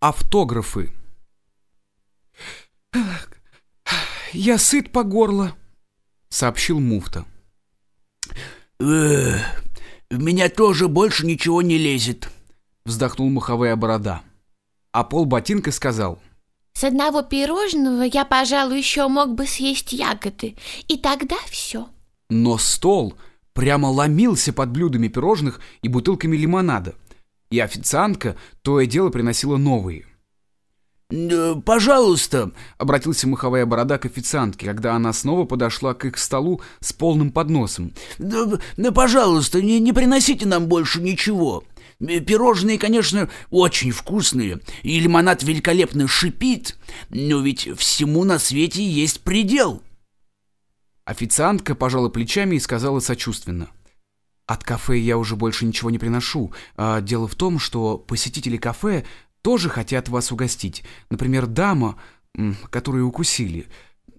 Автографы. «Я сыт по горло», — сообщил муфта. «В меня тоже больше ничего не лезет», — вздохнул маховая борода. А пол ботинка сказал. «С одного пирожного я, пожалуй, еще мог бы съесть ягоды, и тогда все». Но стол прямо ломился под блюдами пирожных и бутылками лимонада — и официантка то и дело приносила новые. «Пожалуйста», — обратился маховая борода к официантке, когда она снова подошла к их столу с полным подносом. «Да, да пожалуйста, не, не приносите нам больше ничего. Пирожные, конечно, очень вкусные, и лимонад великолепно шипит, но ведь всему на свете есть предел». Официантка пожала плечами и сказала сочувственно — от кафе я уже больше ничего не приношу. А дело в том, что посетители кафе тоже хотят вас угостить. Например, дама, которую укусили,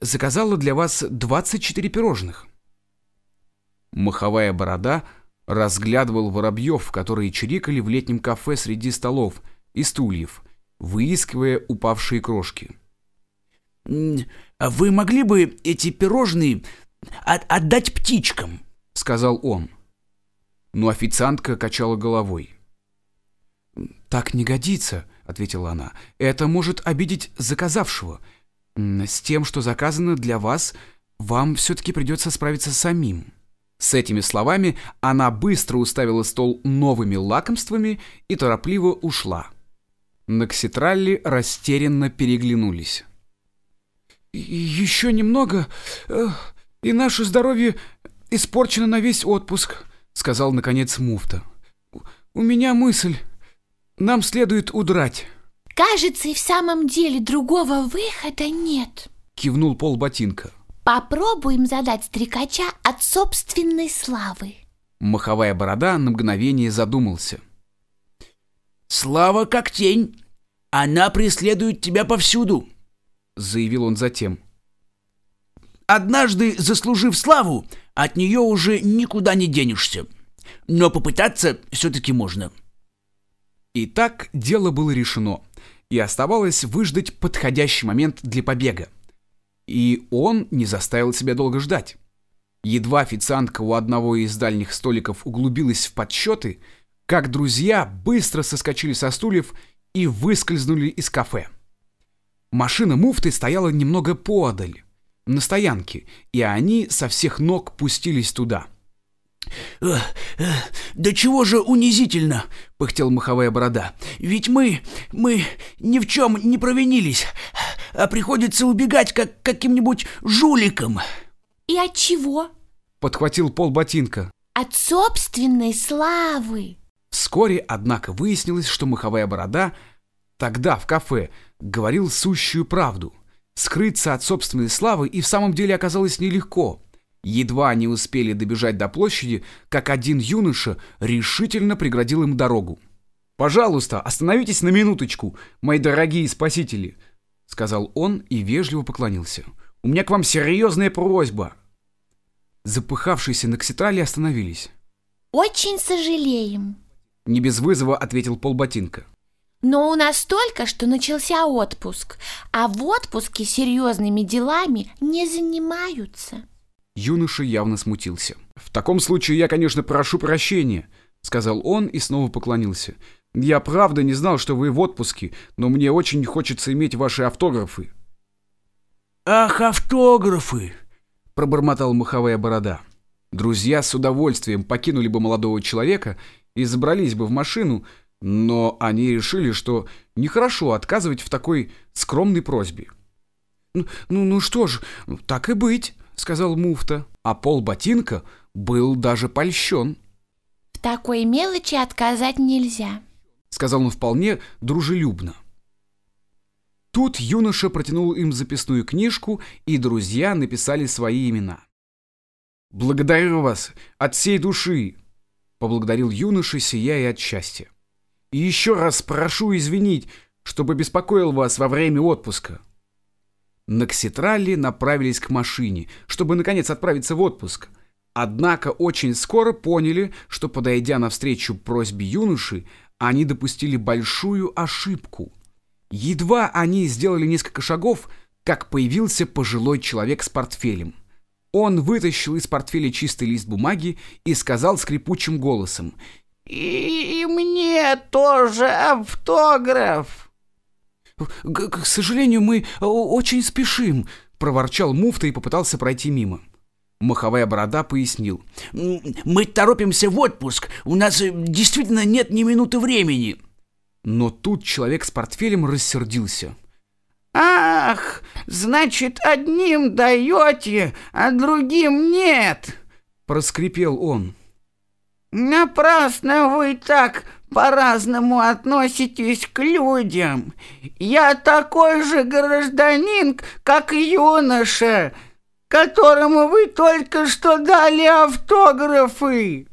заказала для вас 24 пирожных. Маховая борода разглядывал воробьев, которые чирикали в летнем кафе среди столов и стульев, выискивая упавшие крошки. «А вы могли бы эти пирожные от отдать птичкам?» — сказал он но официантка качала головой. «Так не годится», — ответила она. «Это может обидеть заказавшего. С тем, что заказано для вас, вам все-таки придется справиться самим». С этими словами она быстро уставила стол новыми лакомствами и торопливо ушла. Накситралли растерянно переглянулись. «Еще немного, э, и наше здоровье испорчено на весь отпуск», — сказал, наконец, муфта. «У меня мысль. Нам следует удрать». «Кажется, и в самом деле другого выхода нет», — кивнул пол ботинка. «Попробуем задать стрекача от собственной славы». Маховая борода на мгновение задумался. «Слава как тень. Она преследует тебя повсюду», — заявил он затем. «Однажды, заслужив славу, от нее уже никуда не денешься. Но попытаться все-таки можно. Итак, дело было решено, и оставалось выждать подходящий момент для побега. И он не заставил себя долго ждать. Едва официантка у одного из дальних столиков углубилась в подсчеты, как друзья быстро соскочили со стульев и выскользнули из кафе. Машина муфты стояла немного подаль, на стоянке, и они со всех ног пустились туда. «Да чего же унизительно!» — пыхтел маховая борода. «Ведь мы, мы ни в чем не провинились, а приходится убегать как каким-нибудь жуликом!» «И от чего?» — подхватил пол ботинка. «От собственной славы!» Вскоре, однако, выяснилось, что маховая борода тогда в кафе говорил сущую правду — Скрыться от собственной славы и в самом деле оказалось нелегко. Едва они успели добежать до площади, как один юноша решительно преградил им дорогу. «Пожалуйста, остановитесь на минуточку, мои дорогие спасители», — сказал он и вежливо поклонился. «У меня к вам серьезная просьба». Запыхавшиеся на кситрале остановились. «Очень сожалеем», — не без вызова ответил полботинка. Но у нас только что начался отпуск, а в отпуске серьезными делами не занимаются. Юноша явно смутился. «В таком случае я, конечно, прошу прощения», — сказал он и снова поклонился. «Я правда не знал, что вы в отпуске, но мне очень хочется иметь ваши автографы». «Ах, автографы!» — пробормотал маховая борода. Друзья с удовольствием покинули бы молодого человека и забрались бы в машину, но они решили, что нехорошо отказывать в такой скромной просьбе. «Ну, ну, ну что ж, так и быть», — сказал муфта. А пол ботинка был даже польщен. «В такой мелочи отказать нельзя», — сказал он вполне дружелюбно. Тут юноша протянул им записную книжку, и друзья написали свои имена. «Благодарю вас от всей души!» — поблагодарил юноша, сияя от счастья. И еще раз прошу извинить, чтобы беспокоил вас во время отпуска. Накситрали направились к машине, чтобы наконец отправиться в отпуск. Однако очень скоро поняли, что, подойдя навстречу просьбе юноши, они допустили большую ошибку. Едва они сделали несколько шагов, как появился пожилой человек с портфелем. Он вытащил из портфеля чистый лист бумаги и сказал скрипучим голосом «И мне тоже автограф!» К, к сожалению, мы очень спешим», — проворчал муфта и попытался пройти мимо. Маховая борода пояснил. «Мы торопимся в отпуск. У нас э, действительно нет ни минуты времени». Но тут человек с портфелем рассердился. «Ах, значит, одним даете, а другим нет!» — проскрипел он. «Напрасно вы так по-разному относитесь к людям. Я такой же гражданин, как юноша, которому вы только что дали автографы».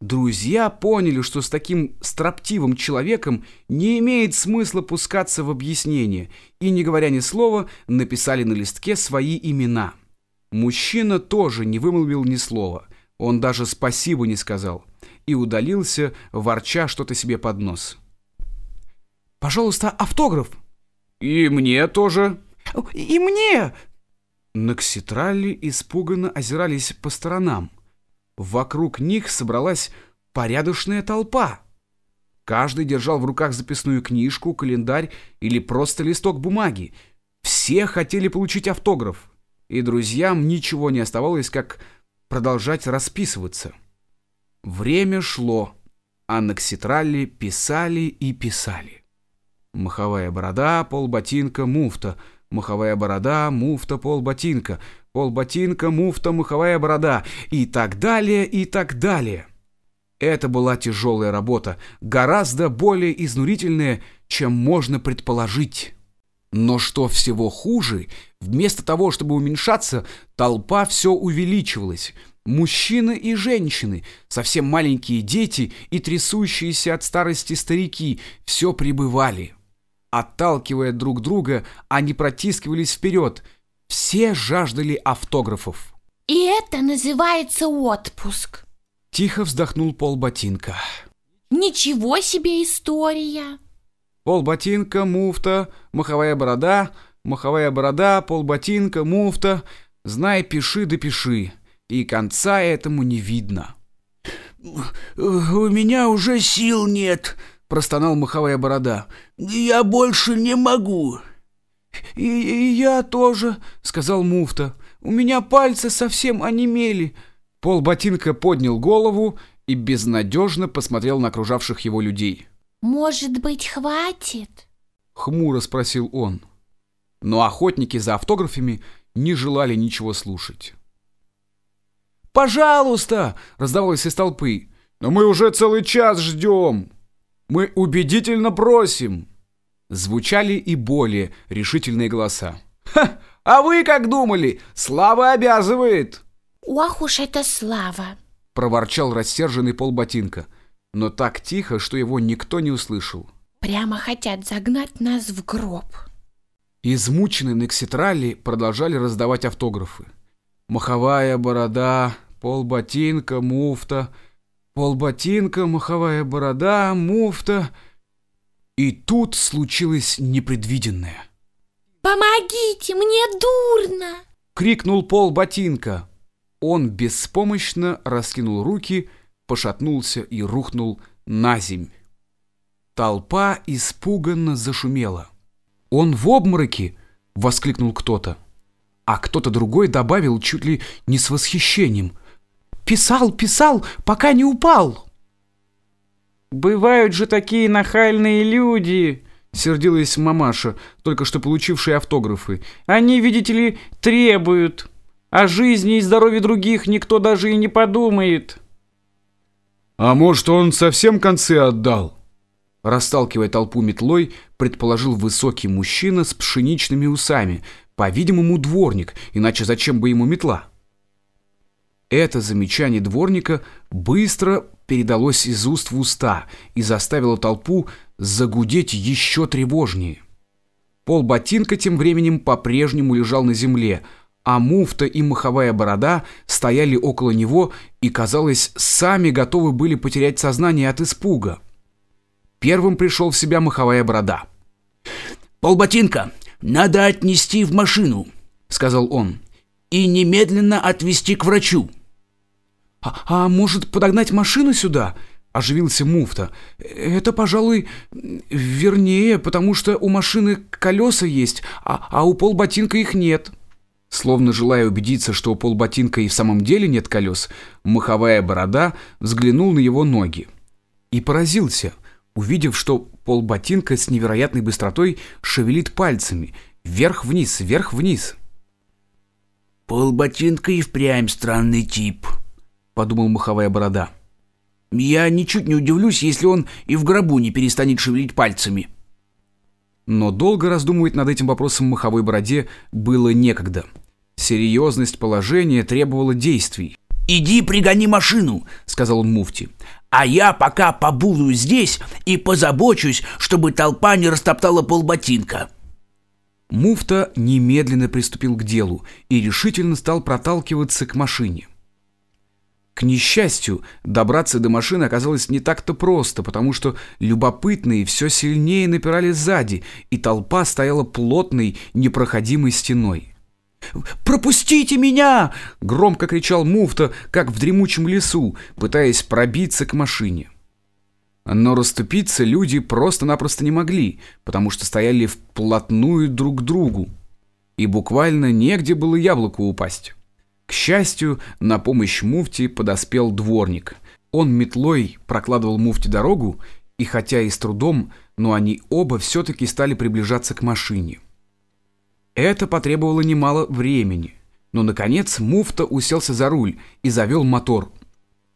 Друзья поняли, что с таким строптивым человеком не имеет смысла пускаться в объяснение, и, не говоря ни слова, написали на листке свои имена. Мужчина тоже не вымолвил ни слова, он даже спасибо не сказал, и удалился, ворча что-то себе под нос. «Пожалуйста, автограф!» «И мне тоже!» «И мне!» Накситралли испуганно озирались по сторонам. Вокруг них собралась порядочная толпа. Каждый держал в руках записную книжку, календарь или просто листок бумаги. Все хотели получить автограф, и друзьям ничего не оставалось, как продолжать расписываться. Время шло, а Накситралли писали и писали. Маховая борода, полботинка, муфта. Маховая борода, муфта, полботинка полботинка, муфта, муховая борода и так далее, и так далее. Это была тяжелая работа, гораздо более изнурительная, чем можно предположить. Но что всего хуже, вместо того, чтобы уменьшаться, толпа все увеличивалась. Мужчины и женщины, совсем маленькие дети и трясущиеся от старости старики все прибывали. Отталкивая друг друга, они протискивались вперед – все жаждали автографов. И это называется отпуск. Тихо вздохнул Пол Ботинка. Ничего себе история. Пол Ботинка, муфта, маховая борода, маховая борода, Пол Ботинка, муфта. Знай, пиши да пиши. И конца этому не видно. «У меня уже сил нет», — простонал маховая борода. «Я больше не могу». И, и я тоже, сказал муфта. У меня пальцы совсем онемели. Пол ботинка поднял голову и безнадежно посмотрел на окружавших его людей. Может быть, хватит? Хмуро спросил он. Но охотники за автографами не желали ничего слушать. «Пожалуйста!» — раздавалось из толпы. «Но мы уже целый час ждем! Мы убедительно просим!» Звучали и более решительные голоса. «Ха! А вы как думали? Слава обязывает!» «Ох уж это слава!» Проворчал рассерженный полботинка, но так тихо, что его никто не услышал. «Прямо хотят загнать нас в гроб!» Измученные Некситрали продолжали раздавать автографы. Маховая борода, полботинка, муфта, полботинка, маховая борода, муфта... И тут случилось непредвиденное. «Помогите, мне дурно!» — крикнул Пол Ботинка. Он беспомощно раскинул руки, пошатнулся и рухнул на земь. Толпа испуганно зашумела. «Он в обмороке!» — воскликнул кто-то. А кто-то другой добавил чуть ли не с восхищением. «Писал, писал, пока не упал!» «Бывают же такие нахальные люди!» — сердилась мамаша, только что получившая автографы. «Они, видите ли, требуют. О жизни и здоровье других никто даже и не подумает». «А может, он совсем концы отдал?» Расталкивая толпу метлой, предположил высокий мужчина с пшеничными усами, по-видимому, дворник, иначе зачем бы ему метла? Это замечание дворника быстро передалось из уст в уста и заставило толпу загудеть еще тревожнее. Пол ботинка тем временем по-прежнему лежал на земле, а муфта и маховая борода стояли около него и, казалось, сами готовы были потерять сознание от испуга. Первым пришел в себя маховая борода. «Полботинка, надо отнести в машину», — сказал он, — «и немедленно отвезти к врачу». «А, а может подогнать машину сюда?» — оживился муфта. «Это, пожалуй, вернее, потому что у машины колеса есть, а, а у полботинка их нет». Словно желая убедиться, что у полботинка и в самом деле нет колес, маховая борода взглянул на его ноги. И поразился, увидев, что полботинка с невероятной быстротой шевелит пальцами, вверх-вниз, вверх-вниз. «Полботинка и впрямь странный тип», — подумал маховая борода. «Я ничуть не удивлюсь, если он и в гробу не перестанет шевелить пальцами». Но долго раздумывать над этим вопросом маховой бороде было некогда. Серьезность положения требовала действий. «Иди пригони машину», — сказал муфти. «А я пока побуду здесь и позабочусь, чтобы толпа не растоптала полботинка». Муфта немедленно приступил к делу и решительно стал проталкиваться к машине. К несчастью, добраться до машины оказалось не так-то просто, потому что любопытные все сильнее напирали сзади, и толпа стояла плотной, непроходимой стеной. «Пропустите меня!» — громко кричал муфта, как в дремучем лесу, пытаясь пробиться к машине. Но расступиться люди просто-напросто не могли, потому что стояли вплотную друг к другу, и буквально негде было яблоку упасть. К счастью, на помощь муфти подоспел дворник. Он метлой прокладывал муфти дорогу, и хотя и с трудом, но они оба все-таки стали приближаться к машине. Это потребовало немало времени, но, наконец, муфта уселся за руль и завел мотор.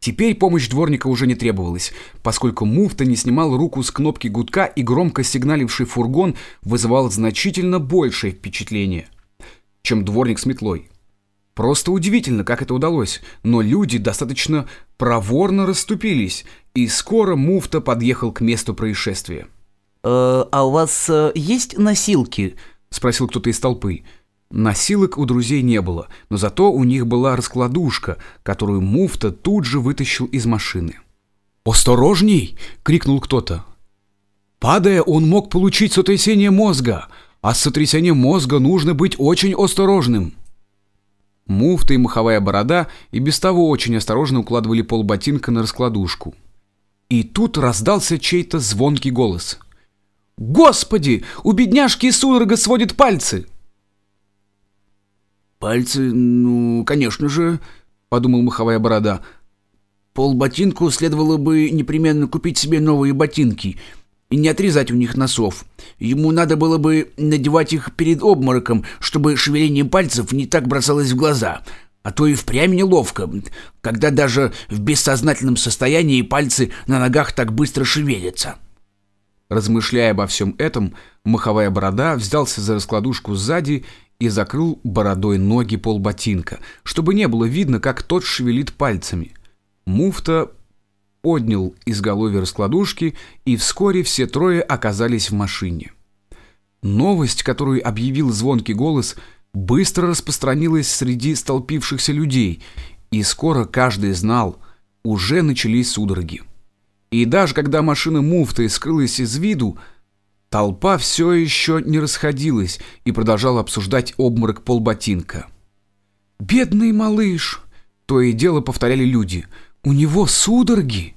Теперь помощь дворника уже не требовалась, поскольку муфта не снимал руку с кнопки гудка и громко сигналивший фургон вызывал значительно большее впечатление, чем дворник с метлой. Просто удивительно, как это удалось, но люди достаточно проворно расступились, и скоро муфта подъехал к месту происшествия. «Э, «А у вас э, есть носилки?» — спросил кто-то из толпы. Носилок у друзей не было, но зато у них была раскладушка, которую муфта тут же вытащил из машины. «Осторожней!» — крикнул кто-то. «Падая, он мог получить сотрясение мозга, а с сотрясением мозга нужно быть очень осторожным». Муфта и маховая борода и без того очень осторожно укладывали полботинка на раскладушку. И тут раздался чей-то звонкий голос — Господи, у бедняжки судорога сводит пальцы. Пальцы, ну, конечно же, подумал маховая борода. Полботинку следовало бы непременно купить себе новые ботинки и не отрезать у них носов. Ему надо было бы надевать их перед обмороком, чтобы шевеление пальцев не так бросалось в глаза, а то и впрямь неловко, когда даже в бессознательном состоянии пальцы на ногах так быстро шевелятся. Размышляя обо всем этом, маховая борода взялся за раскладушку сзади и закрыл бородой ноги полботинка, чтобы не было видно, как тот шевелит пальцами. Муфта поднял изголовье раскладушки, и вскоре все трое оказались в машине. Новость, которую объявил звонкий голос, быстро распространилась среди столпившихся людей, и скоро каждый знал, уже начались судороги. И даже когда машина муфты скрылась из виду, толпа все еще не расходилась и продолжала обсуждать обморок полботинка. «Бедный малыш!» — то и дело повторяли люди. «У него судороги!»